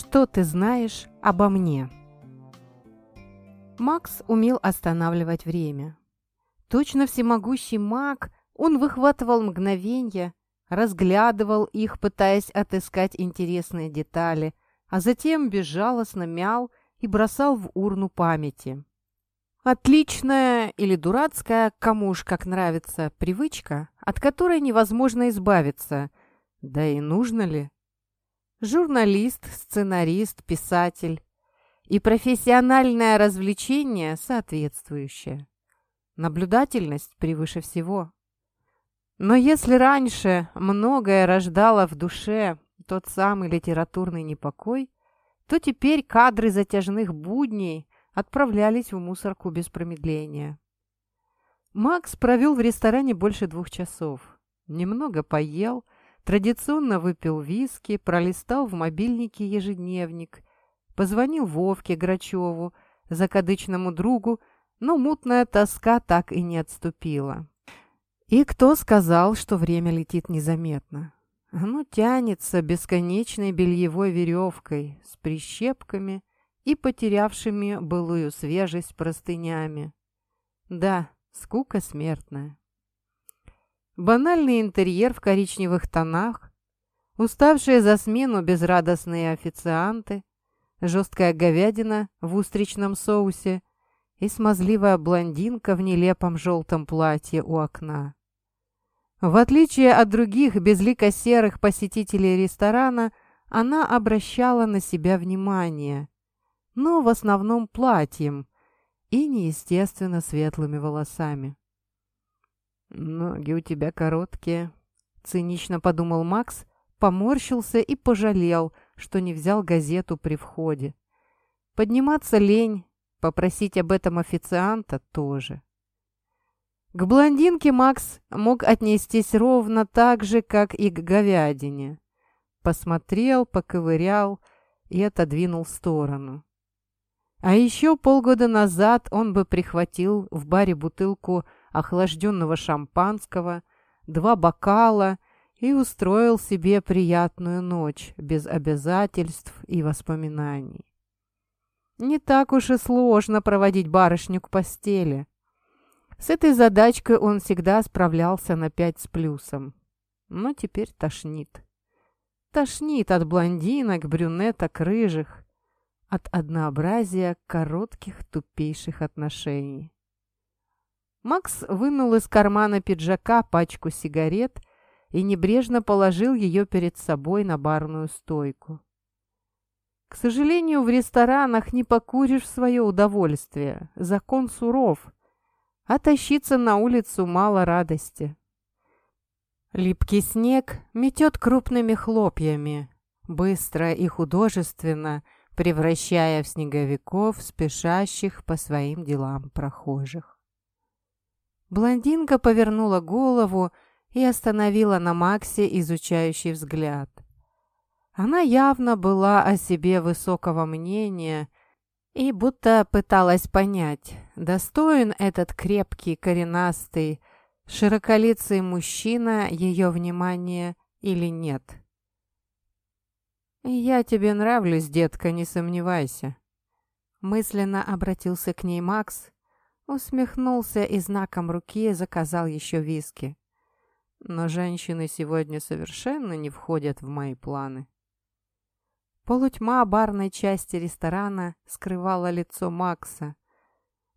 Что ты знаешь обо мне? Макс умел останавливать время. Точно всемогущий маг, он выхватывал мгновенья, разглядывал их, пытаясь отыскать интересные детали, а затем безжалостно мял и бросал в урну памяти. Отличная или дурацкая, кому уж как нравится, привычка, от которой невозможно избавиться. Да и нужно ли? Журналист, сценарист, писатель. И профессиональное развлечение соответствующее. Наблюдательность превыше всего. Но если раньше многое рождало в душе тот самый литературный непокой, то теперь кадры затяжных будней отправлялись в мусорку без промедления. Макс провел в ресторане больше двух часов. Немного поел, традиционно выпил виски, пролистал в мобильнике ежедневник, позвонил Вовке Грачеву, закадычному другу, но мутная тоска так и не отступила. И кто сказал, что время летит незаметно? Оно тянется бесконечной бельевой веревкой с прищепками и потерявшими былую свежесть простынями. Да, скука смертная. Банальный интерьер в коричневых тонах, уставшие за смену безрадостные официанты, жесткая говядина в устричном соусе и смазливая блондинка в нелепом желтом платье у окна. В отличие от других безлико-серых посетителей ресторана, она обращала на себя внимание, но в основном платьем и неестественно светлыми волосами. «Ноги у тебя короткие», — цинично подумал Макс, поморщился и пожалел, что не взял газету при входе. Подниматься лень, попросить об этом официанта тоже. К блондинке Макс мог отнестись ровно так же, как и к говядине. Посмотрел, поковырял и отодвинул в сторону. А еще полгода назад он бы прихватил в баре бутылку охлажденного шампанского, два бокала и устроил себе приятную ночь без обязательств и воспоминаний. Не так уж и сложно проводить барышню к постели. С этой задачкой он всегда справлялся на пять с плюсом. Но теперь тошнит. Тошнит от блондинок, брюнеток, рыжих. От однообразия коротких тупейших отношений. Макс вынул из кармана пиджака пачку сигарет и небрежно положил ее перед собой на барную стойку. К сожалению, в ресторанах не покуришь в свое удовольствие. Закон суров а тащиться на улицу мало радости. Липкий снег метет крупными хлопьями, быстро и художественно превращая в снеговиков, спешащих по своим делам прохожих. Блондинка повернула голову и остановила на Максе изучающий взгляд. Она явно была о себе высокого мнения и будто пыталась понять, достоин этот крепкий, коренастый, широколицый мужчина ее внимания или нет. «Я тебе нравлюсь, детка, не сомневайся», — мысленно обратился к ней Макс, усмехнулся и знаком руки заказал еще виски. «Но женщины сегодня совершенно не входят в мои планы». Полутьма барной части ресторана скрывала лицо Макса.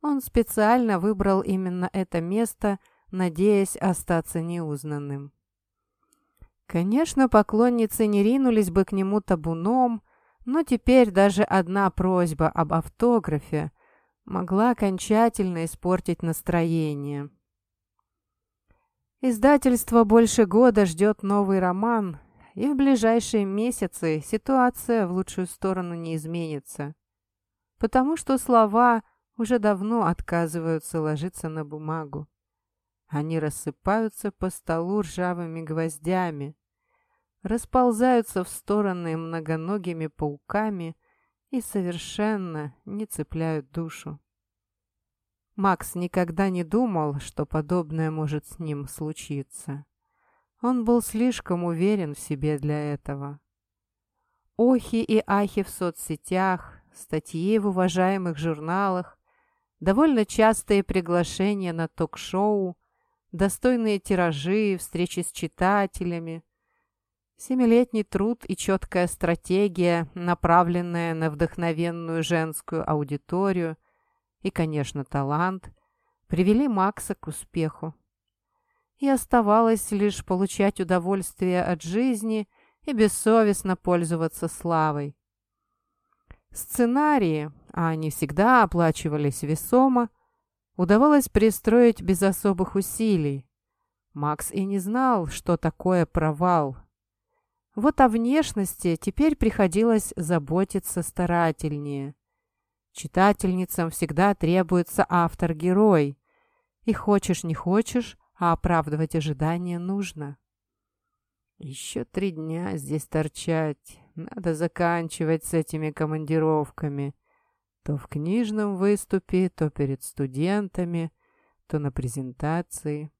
Он специально выбрал именно это место, надеясь остаться неузнанным. Конечно, поклонницы не ринулись бы к нему табуном, но теперь даже одна просьба об автографе могла окончательно испортить настроение. Издательство больше года ждет новый роман, и в ближайшие месяцы ситуация в лучшую сторону не изменится, потому что слова уже давно отказываются ложиться на бумагу. Они рассыпаются по столу ржавыми гвоздями, расползаются в стороны многоногими пауками и совершенно не цепляют душу. Макс никогда не думал, что подобное может с ним случиться. Он был слишком уверен в себе для этого. охи и ахи в соцсетях, статьи в уважаемых журналах, довольно частые приглашения на ток-шоу, достойные тиражи, встречи с читателями, семилетний труд и четкая стратегия, направленная на вдохновенную женскую аудиторию и, конечно, талант, привели Макса к успеху. И оставалось лишь получать удовольствие от жизни и бессовестно пользоваться славой. Сценарии, а они всегда оплачивались весомо, удавалось пристроить без особых усилий. Макс и не знал, что такое провал. Вот о внешности теперь приходилось заботиться старательнее. Читательницам всегда требуется автор-герой. И хочешь не хочешь, а оправдывать ожидания нужно. Еще три дня здесь торчать. Надо заканчивать с этими командировками. То в книжном выступе, то перед студентами, то на презентации.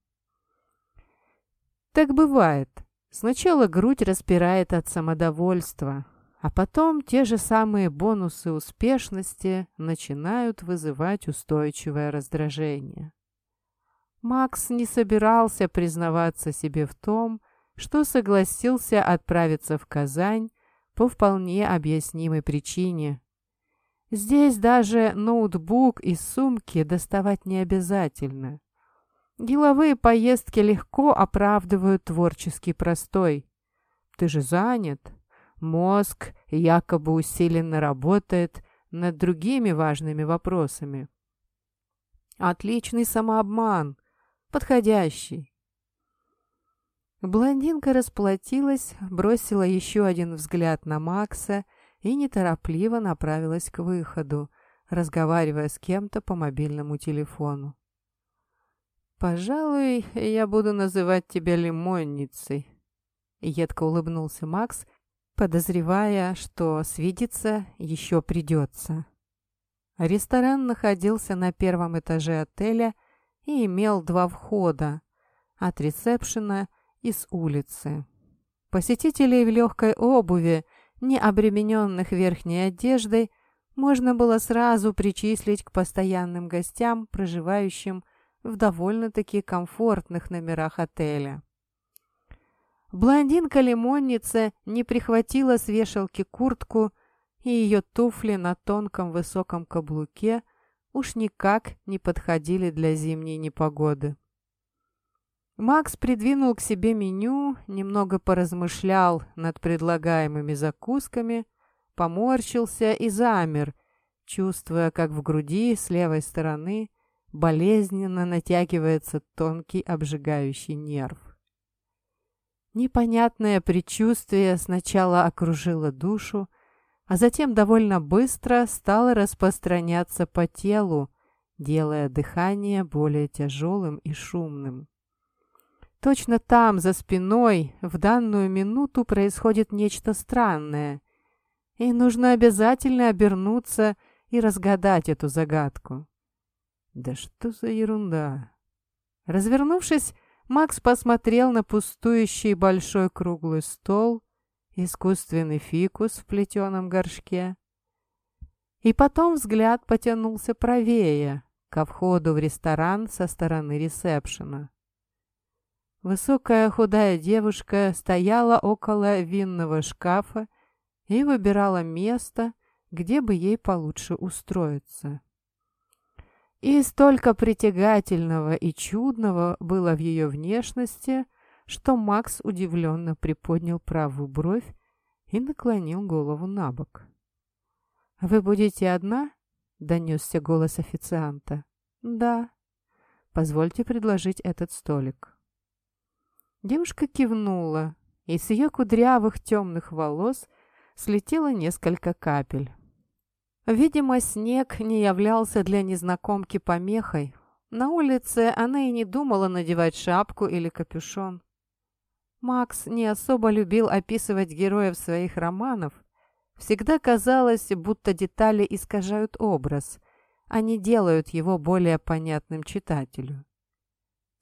Так бывает. Сначала грудь распирает от самодовольства, а потом те же самые бонусы успешности начинают вызывать устойчивое раздражение. Макс не собирался признаваться себе в том, что согласился отправиться в Казань по вполне объяснимой причине, Здесь даже ноутбук из сумки доставать не обязательно. Деловые поездки легко оправдывают творческий простой. Ты же занят. Мозг якобы усиленно работает над другими важными вопросами. Отличный самообман. Подходящий. Блондинка расплатилась, бросила еще один взгляд на Макса и неторопливо направилась к выходу, разговаривая с кем-то по мобильному телефону. «Пожалуй, я буду называть тебя лимонницей», — едко улыбнулся Макс, подозревая, что свидеться еще придется. Ресторан находился на первом этаже отеля и имел два входа — от ресепшена и с улицы. Посетителей в легкой обуви не обремененных верхней одеждой, можно было сразу причислить к постоянным гостям, проживающим в довольно-таки комфортных номерах отеля. Блондинка-лимонница не прихватила с вешалки куртку, и ее туфли на тонком высоком каблуке уж никак не подходили для зимней непогоды. Макс придвинул к себе меню, немного поразмышлял над предлагаемыми закусками, поморщился и замер, чувствуя, как в груди с левой стороны болезненно натягивается тонкий обжигающий нерв. Непонятное предчувствие сначала окружило душу, а затем довольно быстро стало распространяться по телу, делая дыхание более тяжелым и шумным. Точно там, за спиной, в данную минуту происходит нечто странное. И нужно обязательно обернуться и разгадать эту загадку. Да что за ерунда? Развернувшись, Макс посмотрел на пустующий большой круглый стол, искусственный фикус в плетеном горшке. И потом взгляд потянулся правее, ко входу в ресторан со стороны ресепшена. Высокая худая девушка стояла около винного шкафа и выбирала место, где бы ей получше устроиться. И столько притягательного и чудного было в ее внешности, что Макс удивленно приподнял правую бровь и наклонил голову на бок. «Вы будете одна?» — донесся голос официанта. «Да. Позвольте предложить этот столик». Девушка кивнула, и с ее кудрявых темных волос слетело несколько капель. Видимо, снег не являлся для незнакомки помехой. На улице она и не думала надевать шапку или капюшон. Макс не особо любил описывать героев своих романов. Всегда казалось, будто детали искажают образ, а не делают его более понятным читателю.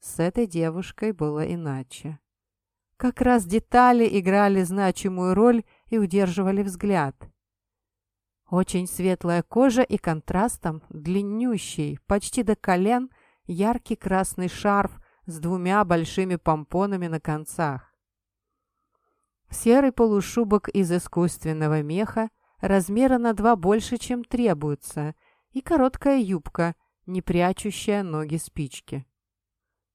С этой девушкой было иначе. Как раз детали играли значимую роль и удерживали взгляд. Очень светлая кожа и контрастом длиннющий, почти до колен, яркий красный шарф с двумя большими помпонами на концах. Серый полушубок из искусственного меха, размера на два больше, чем требуется, и короткая юбка, не прячущая ноги спички.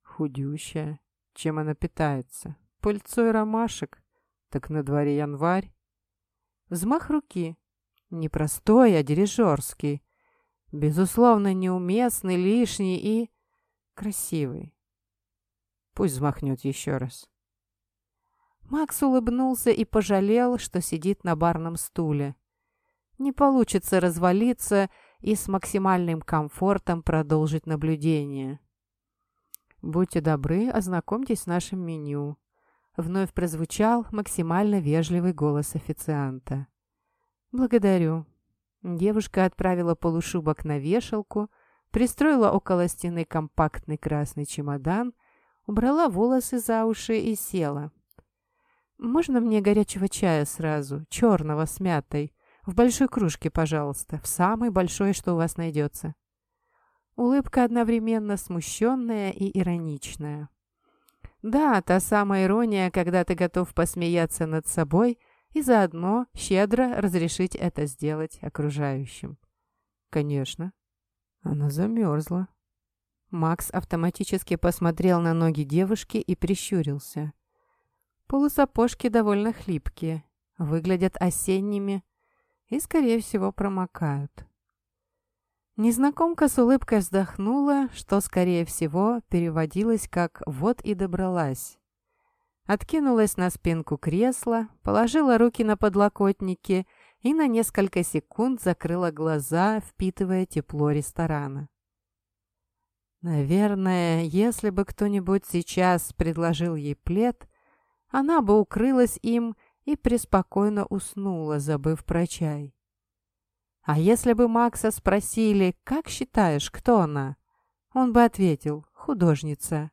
Худющая. Чем она питается? Пыльцой ромашек. Так на дворе январь. Взмах руки. Не простой, а дирижерский. Безусловно, неуместный, лишний и... красивый. Пусть взмахнет еще раз. Макс улыбнулся и пожалел, что сидит на барном стуле. Не получится развалиться и с максимальным комфортом продолжить наблюдение. «Будьте добры, ознакомьтесь с нашим меню», — вновь прозвучал максимально вежливый голос официанта. «Благодарю». Девушка отправила полушубок на вешалку, пристроила около стены компактный красный чемодан, убрала волосы за уши и села. «Можно мне горячего чая сразу, черного с мятой?» В большой кружке, пожалуйста, в самой большой, что у вас найдется. Улыбка одновременно смущенная и ироничная. Да, та самая ирония, когда ты готов посмеяться над собой и заодно щедро разрешить это сделать окружающим. Конечно. Она замерзла. Макс автоматически посмотрел на ноги девушки и прищурился. Полусапожки довольно хлипкие, выглядят осенними, и, скорее всего, промокают. Незнакомка с улыбкой вздохнула, что, скорее всего, переводилось как «вот и добралась». Откинулась на спинку кресла, положила руки на подлокотники и на несколько секунд закрыла глаза, впитывая тепло ресторана. Наверное, если бы кто-нибудь сейчас предложил ей плед, она бы укрылась им и преспокойно уснула, забыв про чай. А если бы Макса спросили, как считаешь, кто она, он бы ответил «художница».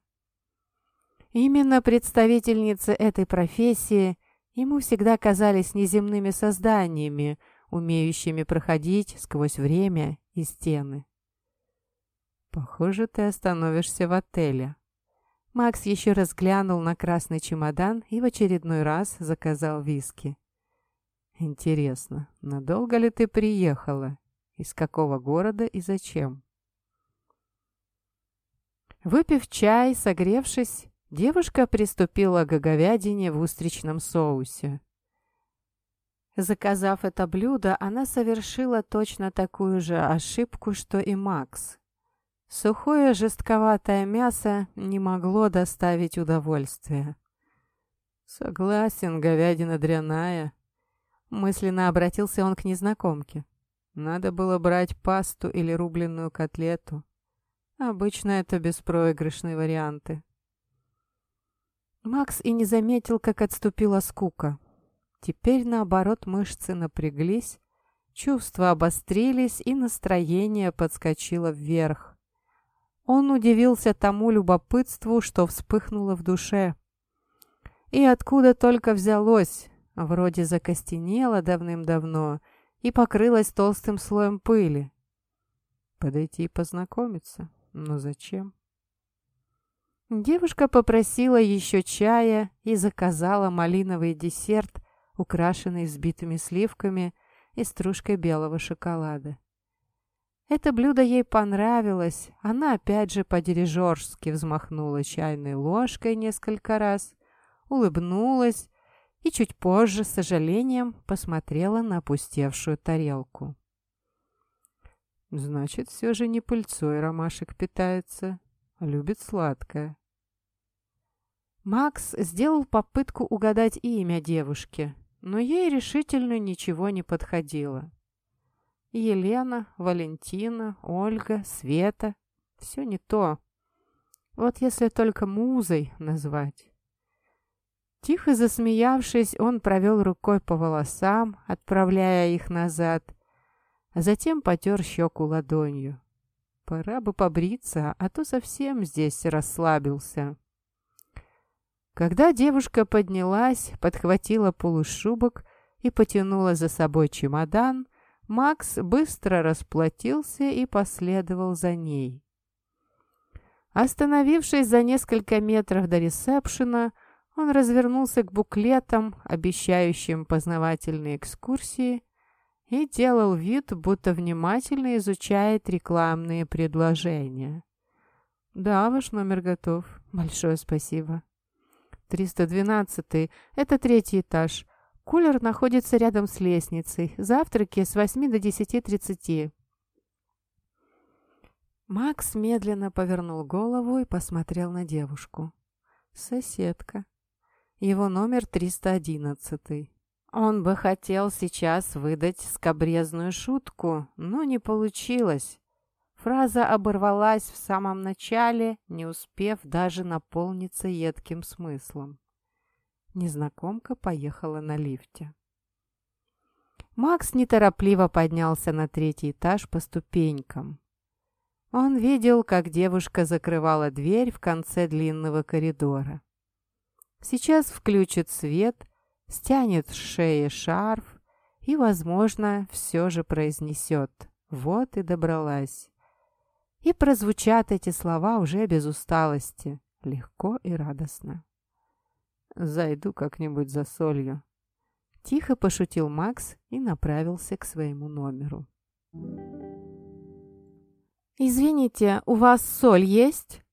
Именно представительницы этой профессии ему всегда казались неземными созданиями, умеющими проходить сквозь время и стены. «Похоже, ты остановишься в отеле», Макс еще раз глянул на красный чемодан и в очередной раз заказал виски. «Интересно, надолго ли ты приехала? Из какого города и зачем?» Выпив чай, согревшись, девушка приступила к говядине в устричном соусе. Заказав это блюдо, она совершила точно такую же ошибку, что и Макс. Сухое жестковатое мясо не могло доставить удовольствия. «Согласен, говядина дряная», — мысленно обратился он к незнакомке. «Надо было брать пасту или рубленную котлету. Обычно это беспроигрышные варианты». Макс и не заметил, как отступила скука. Теперь, наоборот, мышцы напряглись, чувства обострились, и настроение подскочило вверх. Он удивился тому любопытству, что вспыхнуло в душе. И откуда только взялось, вроде закостенело давным-давно и покрылось толстым слоем пыли. Подойти и познакомиться? Но зачем? Девушка попросила еще чая и заказала малиновый десерт, украшенный взбитыми сливками и стружкой белого шоколада. Это блюдо ей понравилось. Она опять же по-дирижерски взмахнула чайной ложкой несколько раз, улыбнулась и чуть позже с сожалением посмотрела на опустевшую тарелку. «Значит, все же не пыльцой ромашек питается, любит сладкое». Макс сделал попытку угадать имя девушки, но ей решительно ничего не подходило. Елена, Валентина, Ольга, Света. Все не то. Вот если только музой назвать. Тихо засмеявшись, он провел рукой по волосам, отправляя их назад, а затем потер щеку ладонью. Пора бы побриться, а то совсем здесь расслабился. Когда девушка поднялась, подхватила полушубок и потянула за собой чемодан, Макс быстро расплатился и последовал за ней. Остановившись за несколько метров до ресепшена, он развернулся к буклетам, обещающим познавательные экскурсии, и делал вид, будто внимательно изучает рекламные предложения. «Да, ваш номер готов. Большое спасибо». «312. Это третий этаж. Кулер находится рядом с лестницей. Завтраки с 8 до 10.30». Макс медленно повернул голову и посмотрел на девушку. «Соседка. Его номер 311. Он бы хотел сейчас выдать скобрезную шутку, но не получилось. Фраза оборвалась в самом начале, не успев даже наполниться едким смыслом. Незнакомка поехала на лифте. Макс неторопливо поднялся на третий этаж по ступенькам. Он видел, как девушка закрывала дверь в конце длинного коридора. Сейчас включит свет, стянет с шеи шарф и, возможно, все же произнесет «Вот и добралась». И прозвучат эти слова уже без усталости, легко и радостно. «Зайду как-нибудь за солью». Тихо пошутил Макс и направился к своему номеру. «Извините, у вас соль есть?»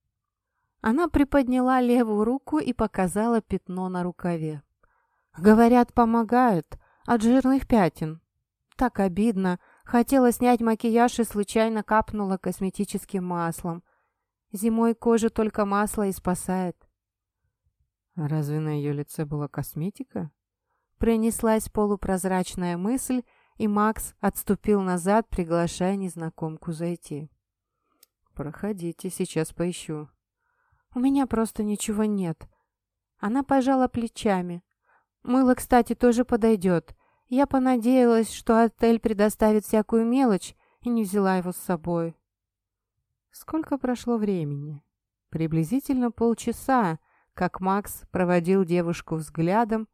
Она приподняла левую руку и показала пятно на рукаве. «Говорят, помогают от жирных пятен. Так обидно, Хотела снять макияж и случайно капнула косметическим маслом. Зимой кожа только масло и спасает. Разве на ее лице была косметика? Принеслась полупрозрачная мысль, и Макс отступил назад, приглашая незнакомку зайти. «Проходите, сейчас поищу». «У меня просто ничего нет». Она пожала плечами. «Мыло, кстати, тоже подойдет. Я понадеялась, что отель предоставит всякую мелочь, и не взяла его с собой. Сколько прошло времени? Приблизительно полчаса, как Макс проводил девушку взглядом,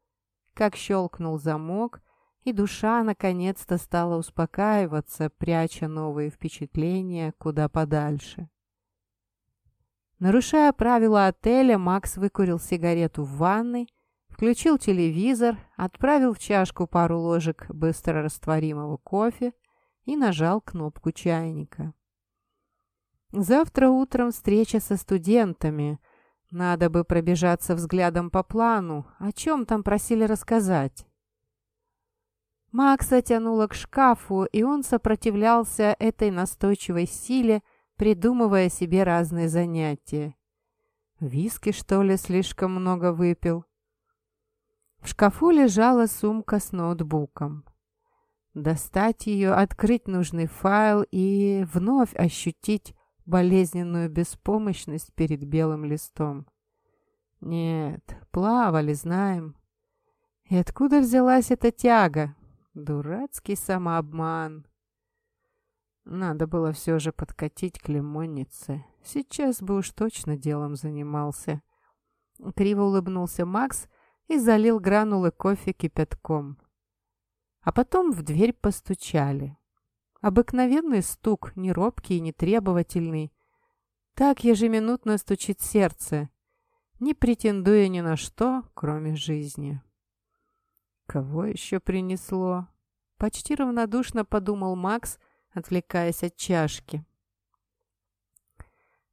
как щелкнул замок, и душа наконец-то стала успокаиваться, пряча новые впечатления куда подальше. Нарушая правила отеля, Макс выкурил сигарету в ванной, Включил телевизор, отправил в чашку пару ложек быстро растворимого кофе и нажал кнопку чайника. Завтра утром встреча со студентами. Надо бы пробежаться взглядом по плану. О чем там просили рассказать? Макса тянуло к шкафу, и он сопротивлялся этой настойчивой силе, придумывая себе разные занятия. Виски, что ли, слишком много выпил? В шкафу лежала сумка с ноутбуком. Достать ее, открыть нужный файл и вновь ощутить болезненную беспомощность перед белым листом. Нет, плавали, знаем. И откуда взялась эта тяга? Дурацкий самообман. Надо было все же подкатить к лимоннице. Сейчас бы уж точно делом занимался. Криво улыбнулся Макс и залил гранулы кофе кипятком. А потом в дверь постучали. Обыкновенный стук, не робкий и не требовательный. Так ежеминутно стучит сердце, не претендуя ни на что, кроме жизни. Кого еще принесло? Почти равнодушно подумал Макс, отвлекаясь от чашки.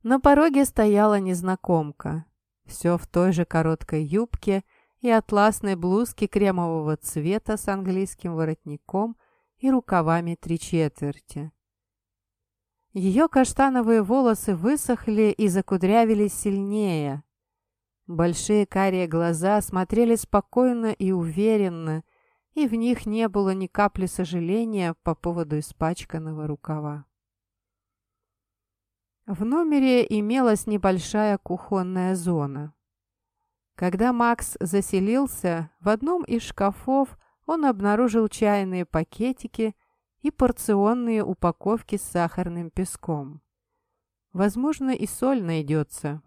На пороге стояла незнакомка. Все в той же короткой юбке и атласной блузки кремового цвета с английским воротником и рукавами три четверти. Ее каштановые волосы высохли и закудрявились сильнее. Большие карие глаза смотрели спокойно и уверенно, и в них не было ни капли сожаления по поводу испачканного рукава. В номере имелась небольшая кухонная зона. Когда Макс заселился, в одном из шкафов он обнаружил чайные пакетики и порционные упаковки с сахарным песком. Возможно, и соль найдется.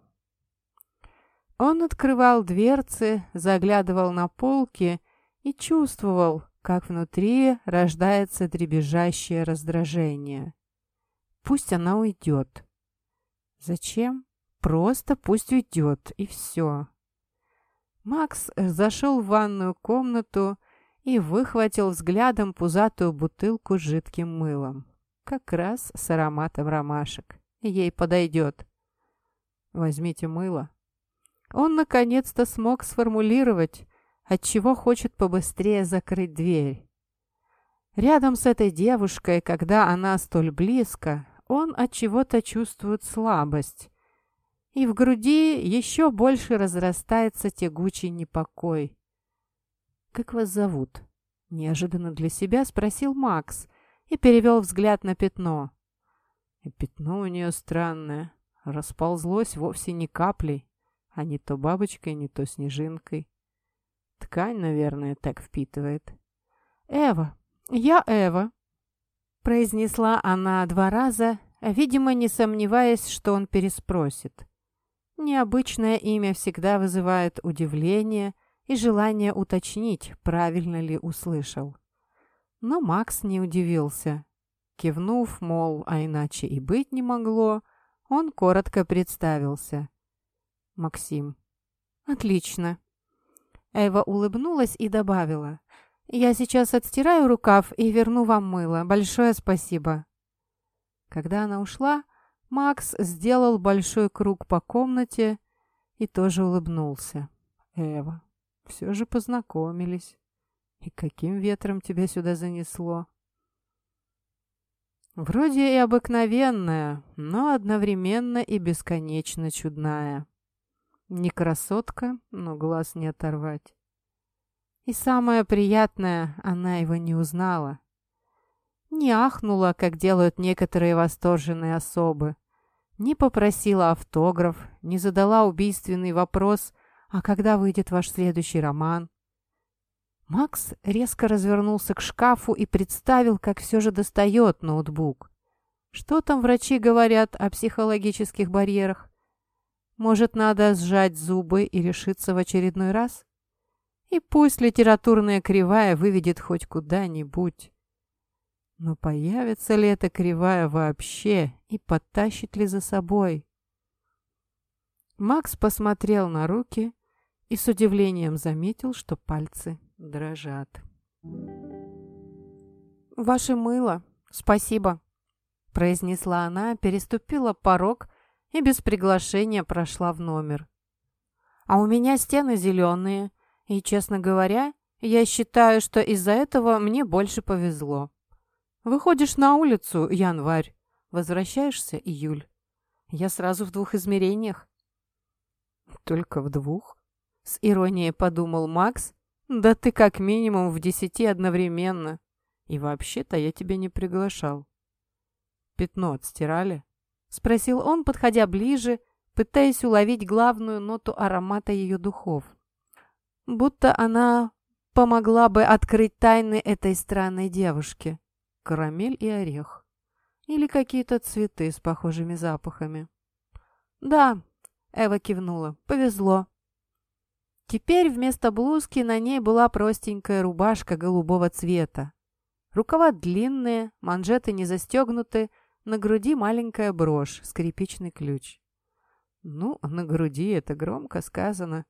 Он открывал дверцы, заглядывал на полки и чувствовал, как внутри рождается дребезжащее раздражение. Пусть она уйдет. Зачем? Просто пусть уйдет, и все. Макс зашел в ванную комнату и выхватил взглядом пузатую бутылку с жидким мылом. Как раз с ароматом ромашек. Ей подойдет. Возьмите мыло. Он наконец-то смог сформулировать, от чего хочет побыстрее закрыть дверь. Рядом с этой девушкой, когда она столь близко, он от чего-то чувствует слабость. И в груди еще больше разрастается тягучий непокой. «Как вас зовут?» — неожиданно для себя спросил Макс и перевел взгляд на пятно. И пятно у нее странное, расползлось вовсе не каплей, а не то бабочкой, не то снежинкой. Ткань, наверное, так впитывает. «Эва! Я Эва!» Произнесла она два раза, видимо, не сомневаясь, что он переспросит. Необычное имя всегда вызывает удивление и желание уточнить, правильно ли услышал. Но Макс не удивился. Кивнув, мол, а иначе и быть не могло, он коротко представился. Максим. «Отлично». Эва улыбнулась и добавила. «Я сейчас отстираю рукав и верну вам мыло. Большое спасибо». Когда она ушла, Макс сделал большой круг по комнате и тоже улыбнулся. «Эва, все же познакомились. И каким ветром тебя сюда занесло?» Вроде и обыкновенная, но одновременно и бесконечно чудная. Не красотка, но глаз не оторвать. И самое приятное, она его не узнала. Не ахнула, как делают некоторые восторженные особы. Не попросила автограф, не задала убийственный вопрос «А когда выйдет ваш следующий роман?» Макс резко развернулся к шкафу и представил, как все же достает ноутбук. Что там врачи говорят о психологических барьерах? Может, надо сжать зубы и решиться в очередной раз? И пусть литературная кривая выведет хоть куда-нибудь. Но появится ли эта кривая вообще и подтащит ли за собой? Макс посмотрел на руки и с удивлением заметил, что пальцы дрожат. «Ваше мыло, спасибо», — произнесла она, переступила порог и без приглашения прошла в номер. «А у меня стены зеленые, и, честно говоря, я считаю, что из-за этого мне больше повезло. Выходишь на улицу, январь, возвращаешься, июль. Я сразу в двух измерениях». «Только в двух?» — с иронией подумал Макс. «Да ты как минимум в десяти одновременно. И вообще-то я тебя не приглашал». «Пятно отстирали?» — спросил он, подходя ближе, пытаясь уловить главную ноту аромата ее духов. Будто она помогла бы открыть тайны этой странной девушки. Карамель и орех. Или какие-то цветы с похожими запахами. «Да», — Эва кивнула, — «повезло». Теперь вместо блузки на ней была простенькая рубашка голубого цвета. Рукава длинные, манжеты не застегнуты, на груди маленькая брошь, скрипичный ключ. Ну, на груди это громко сказано.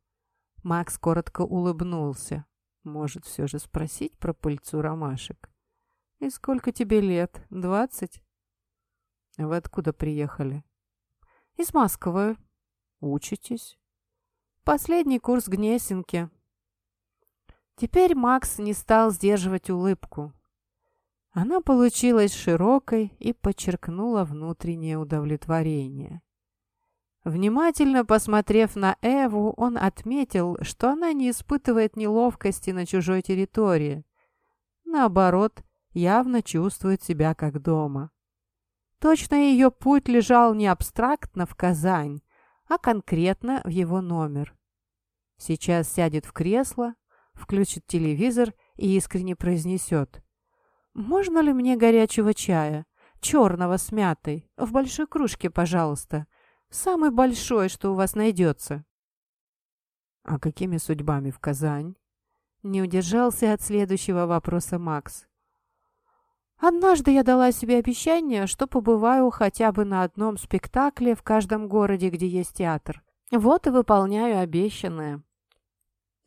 Макс коротко улыбнулся. Может, все же спросить про пыльцу ромашек? И сколько тебе лет? Двадцать? Вы откуда приехали? Из Москвы. Учитесь? Последний курс Гнесинки. Теперь Макс не стал сдерживать улыбку. Она получилась широкой и подчеркнула внутреннее удовлетворение. Внимательно посмотрев на Эву, он отметил, что она не испытывает неловкости на чужой территории. Наоборот, явно чувствует себя как дома. Точно ее путь лежал не абстрактно в Казань, а конкретно в его номер. Сейчас сядет в кресло, включит телевизор и искренне произнесет «Можно ли мне горячего чая? Черного с мятой. В большой кружке, пожалуйста. Самый большой, что у вас найдется». «А какими судьбами в Казань?» Не удержался от следующего вопроса Макс. «Однажды я дала себе обещание, что побываю хотя бы на одном спектакле в каждом городе, где есть театр. Вот и выполняю обещанное».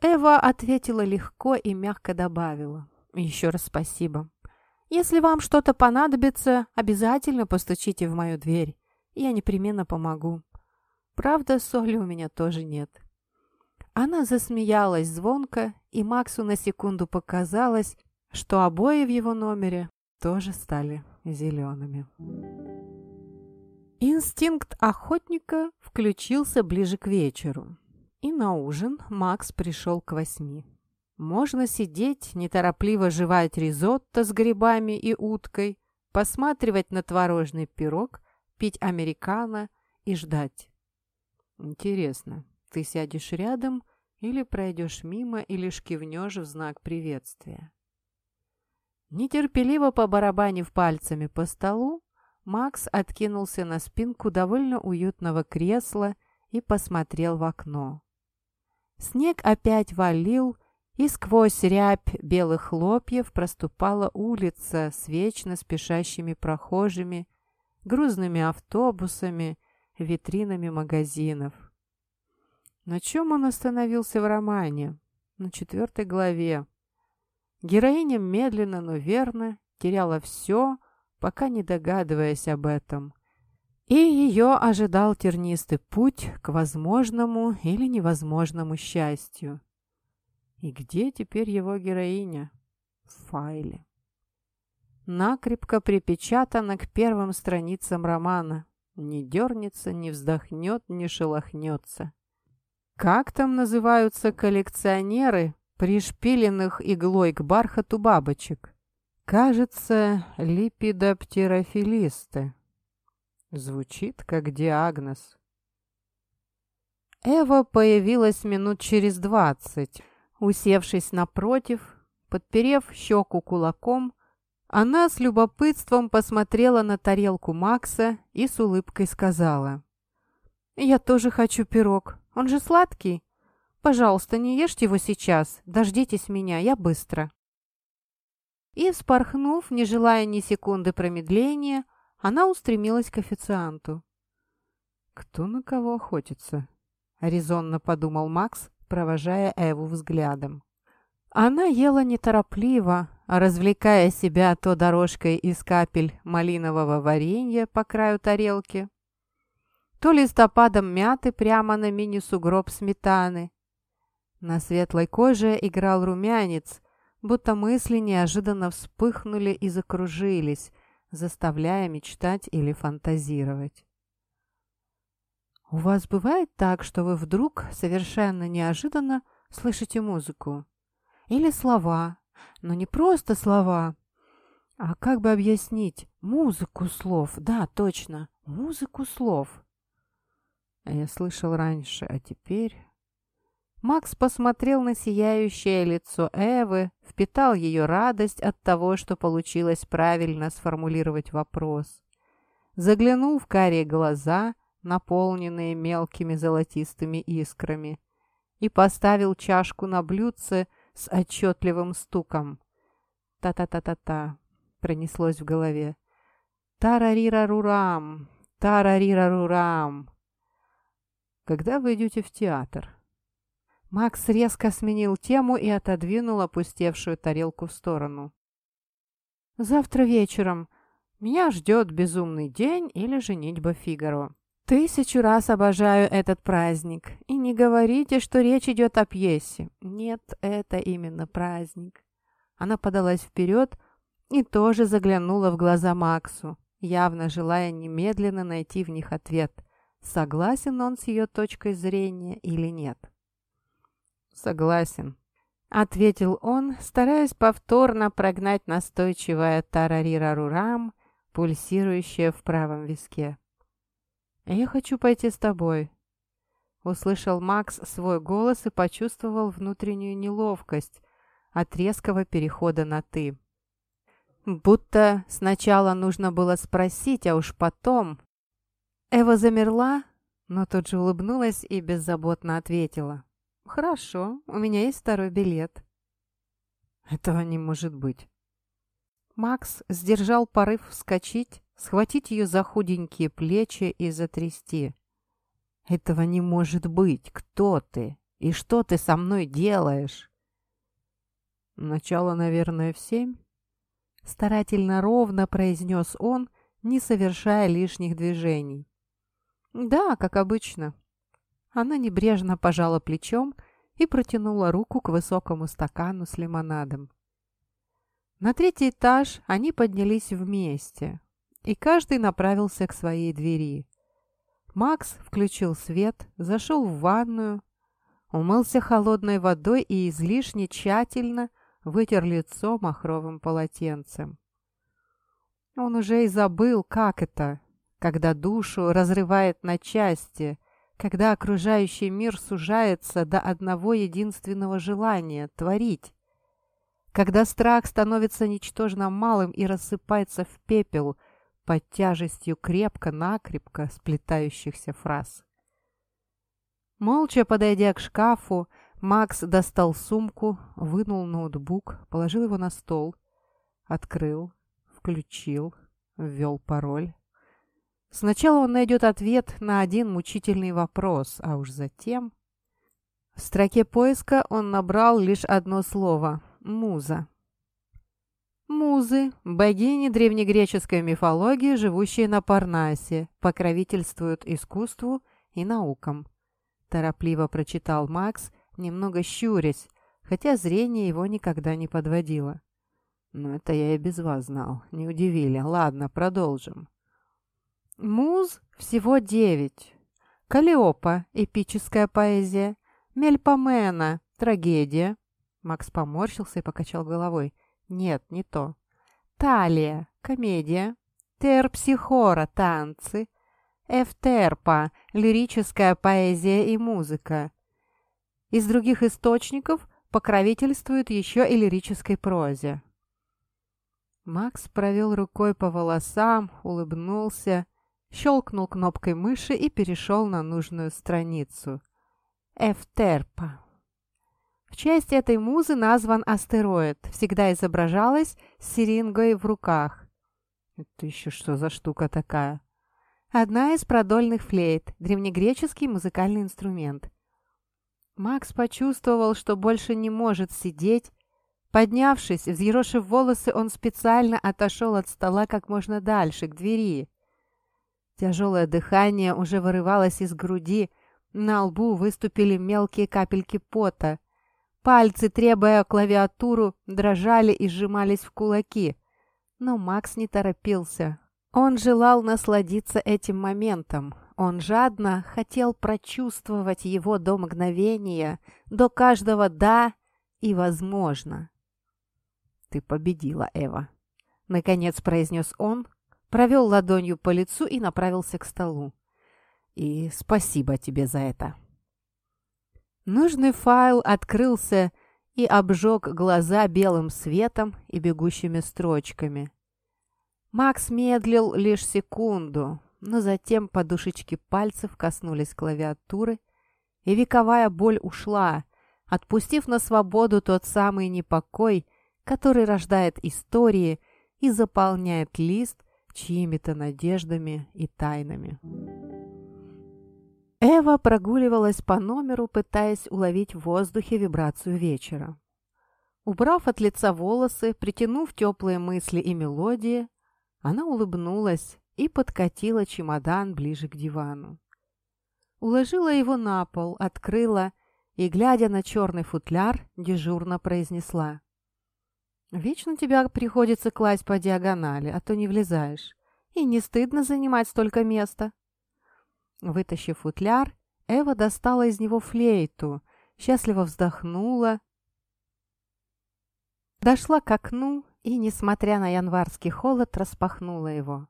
Эва ответила легко и мягко добавила. «Еще раз спасибо. Если вам что-то понадобится, обязательно постучите в мою дверь. Я непременно помогу. Правда, соли у меня тоже нет». Она засмеялась звонко, и Максу на секунду показалось, что обои в его номере тоже стали зелеными. Инстинкт охотника включился ближе к вечеру. И на ужин Макс пришел к восьми. Можно сидеть, неторопливо жевать ризотто с грибами и уткой, посматривать на творожный пирог, пить американо и ждать. Интересно, ты сядешь рядом или пройдешь мимо и лишь кивнешь в знак приветствия? Нетерпеливо побарабанив пальцами по столу, Макс откинулся на спинку довольно уютного кресла и посмотрел в окно. Снег опять валил, и сквозь рябь белых хлопьев проступала улица с вечно спешащими прохожими, грузными автобусами, витринами магазинов. На чем он остановился в романе? На четвертой главе. Героиня медленно, но верно теряла все, пока не догадываясь об этом. И ее ожидал тернистый путь к возможному или невозможному счастью. И где теперь его героиня? В файле. Накрепко припечатана к первым страницам романа. Не дернется, не вздохнет, не шелохнется. Как там называются коллекционеры, пришпиленных иглой к бархату бабочек? Кажется, липидоптерофилисты. Звучит как диагноз. Эва появилась минут через двадцать. Усевшись напротив, подперев щеку кулаком, она с любопытством посмотрела на тарелку Макса и с улыбкой сказала. «Я тоже хочу пирог. Он же сладкий. Пожалуйста, не ешьте его сейчас. Дождитесь меня, я быстро». И, вспорхнув, не желая ни секунды промедления, она устремилась к официанту. «Кто на кого охотится?» — резонно подумал Макс, провожая Эву взглядом. Она ела неторопливо, развлекая себя то дорожкой из капель малинового варенья по краю тарелки, то листопадом мяты прямо на мини-сугроб сметаны. На светлой коже играл румянец, будто мысли неожиданно вспыхнули и закружились, заставляя мечтать или фантазировать. «У вас бывает так, что вы вдруг совершенно неожиданно слышите музыку? Или слова, но не просто слова, а как бы объяснить музыку слов? Да, точно, музыку слов. Я слышал раньше, а теперь... Макс посмотрел на сияющее лицо Эвы, впитал ее радость от того, что получилось правильно сформулировать вопрос. Заглянул в карие глаза, наполненные мелкими золотистыми искрами, и поставил чашку на блюдце с отчетливым стуком. «Та-та-та-та-та», — пронеслось в голове. «Тарарира-рурам! Тарарира-рурам!» когда вы идете в театр?» Макс резко сменил тему и отодвинул опустевшую тарелку в сторону. «Завтра вечером. Меня ждет безумный день или женитьба Фигаро. Тысячу раз обожаю этот праздник. И не говорите, что речь идет о пьесе. Нет, это именно праздник». Она подалась вперед и тоже заглянула в глаза Максу, явно желая немедленно найти в них ответ – согласен он с ее точкой зрения или нет. «Согласен», — ответил он, стараясь повторно прогнать настойчивое тарарирарурам, пульсирующее в правом виске. «Я хочу пойти с тобой», — услышал Макс свой голос и почувствовал внутреннюю неловкость от резкого перехода на «ты». Будто сначала нужно было спросить, а уж потом Эва замерла, но тут же улыбнулась и беззаботно ответила. Хорошо, у меня есть второй билет». «Этого не может быть». Макс сдержал порыв вскочить, схватить ее за худенькие плечи и затрясти. «Этого не может быть! Кто ты? И что ты со мной делаешь?» «Начало, наверное, в семь?» Старательно ровно произнес он, не совершая лишних движений. «Да, как обычно». Она небрежно пожала плечом и протянула руку к высокому стакану с лимонадом. На третий этаж они поднялись вместе, и каждый направился к своей двери. Макс включил свет, зашел в ванную, умылся холодной водой и излишне тщательно вытер лицо махровым полотенцем. Он уже и забыл, как это, когда душу разрывает на части, когда окружающий мир сужается до одного единственного желания — творить, когда страх становится ничтожно малым и рассыпается в пепел — под тяжестью крепко-накрепко сплетающихся фраз. Молча подойдя к шкафу, Макс достал сумку, вынул ноутбук, положил его на стол, открыл, включил, ввел пароль. Сначала он найдет ответ на один мучительный вопрос, а уж затем... В строке поиска он набрал лишь одно слово — «муза». Музы, богини древнегреческой мифологии, живущие на Парнасе, покровительствуют искусству и наукам. Торопливо прочитал Макс, немного щурясь, хотя зрение его никогда не подводило. «Ну, это я и без вас знал. Не удивили. Ладно, продолжим». Муз всего девять. Калиопа – эпическая поэзия. Мельпомена – трагедия. Макс поморщился и покачал головой. Нет, не то. Талия – комедия. Терпсихора – танцы. Эфтерпа – лирическая поэзия и музыка. Из других источников покровительствует еще и лирической прозе. Макс провел рукой по волосам, улыбнулся, щелкнул кнопкой мыши и перешел на нужную страницу. Эфтерпа. В честь этой музы назван астероид. Всегда изображалась с серингой в руках. Это еще что за штука такая? Одна из продольных флейт, древнегреческий музыкальный инструмент. Макс почувствовал, что больше не может сидеть. Поднявшись, взъерошив волосы, он специально отошел от стола как можно дальше, к двери. Тяжелое дыхание уже вырывалось из груди, на лбу выступили мелкие капельки пота. Пальцы, требуя клавиатуру, дрожали и сжимались в кулаки. Но Макс не торопился. Он желал насладиться этим моментом. Он жадно хотел прочувствовать его до мгновения, до каждого «да» и «возможно». «Ты победила, Эва», — наконец произнес он, провел ладонью по лицу и направился к столу. «И спасибо тебе за это». Нужный файл открылся и обжег глаза белым светом и бегущими строчками. Макс медлил лишь секунду, но затем подушечки пальцев коснулись клавиатуры, и вековая боль ушла, отпустив на свободу тот самый непокой, который рождает истории и заполняет лист чьими-то надеждами и тайнами. Эва прогуливалась по номеру, пытаясь уловить в воздухе вибрацию вечера. Убрав от лица волосы, притянув теплые мысли и мелодии, она улыбнулась и подкатила чемодан ближе к дивану. Уложила его на пол, открыла и, глядя на черный футляр, дежурно произнесла. «Вечно тебя приходится класть по диагонали, а то не влезаешь. И не стыдно занимать столько места?» Вытащив футляр, Эва достала из него флейту, счастливо вздохнула, дошла к окну и, несмотря на январский холод, распахнула его.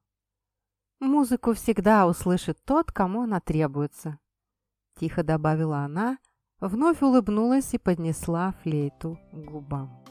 «Музыку всегда услышит тот, кому она требуется», — тихо добавила она, вновь улыбнулась и поднесла флейту к губам.